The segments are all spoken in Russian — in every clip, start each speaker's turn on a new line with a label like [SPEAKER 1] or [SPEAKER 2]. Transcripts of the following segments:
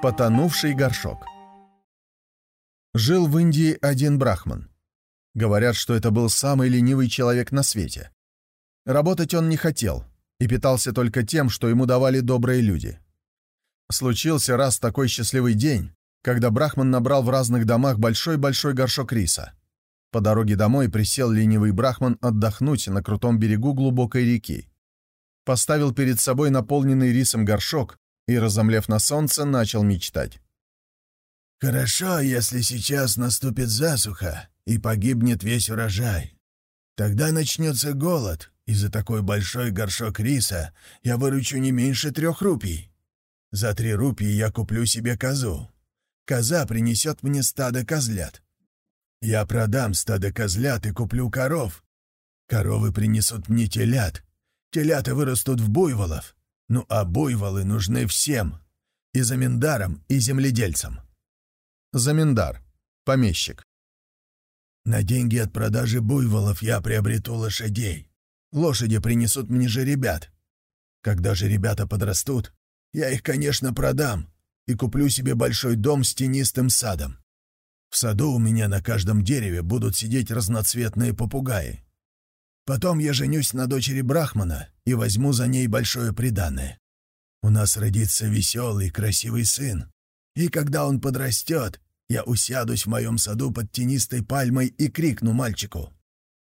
[SPEAKER 1] Потонувший горшок Жил в Индии один брахман. Говорят, что это был самый ленивый человек на свете. Работать он не хотел и питался только тем, что ему давали добрые люди. Случился раз такой счастливый день, когда брахман набрал в разных домах большой-большой горшок риса. По дороге домой присел ленивый брахман отдохнуть на крутом берегу глубокой реки. Поставил перед собой наполненный рисом горшок и, разомлев на солнце, начал мечтать.
[SPEAKER 2] «Хорошо, если сейчас наступит засуха и погибнет весь урожай. Тогда начнется голод, и за такой большой горшок риса я выручу не меньше трех рупий. За три рупии я куплю себе козу. Коза принесет мне стадо козлят. Я продам стадо козлят и куплю коров. Коровы принесут мне телят. Телята вырастут в буйволов. Ну а буйволы нужны всем. И заминдарам, и земледельцам.
[SPEAKER 1] Заминдар. Помещик.
[SPEAKER 2] На деньги от продажи буйволов я приобрету лошадей. Лошади принесут мне же ребят. Когда же ребята подрастут, я их, конечно, продам и куплю себе большой дом с тенистым садом. В саду у меня на каждом дереве будут сидеть разноцветные попугаи. Потом я женюсь на дочери Брахмана и возьму за ней большое приданое. У нас родится веселый, красивый сын. И когда он подрастет, я усядусь в моем саду под тенистой пальмой и крикну мальчику.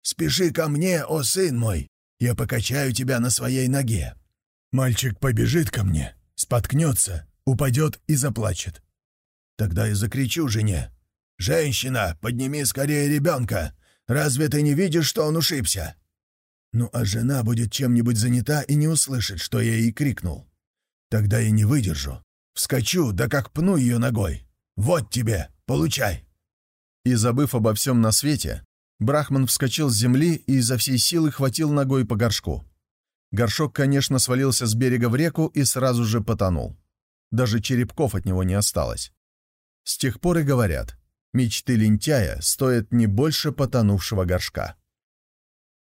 [SPEAKER 2] «Спеши ко мне, о сын мой! Я покачаю тебя на своей ноге!» Мальчик побежит ко мне, споткнется, упадет и заплачет. Тогда я закричу жене. «Женщина, подними скорее ребенка! Разве ты не видишь, что он ушибся?» Ну а жена будет чем-нибудь занята и не услышит, что я ей крикнул. Тогда я не выдержу. Вскочу, да как пну ее ногой. Вот тебе, получай.
[SPEAKER 1] И забыв обо всем на свете, Брахман вскочил с земли и изо всей силы хватил ногой по горшку. Горшок, конечно, свалился с берега в реку и сразу же потонул. Даже черепков от него не осталось. С тех пор и говорят, мечты лентяя стоят не больше потонувшего горшка.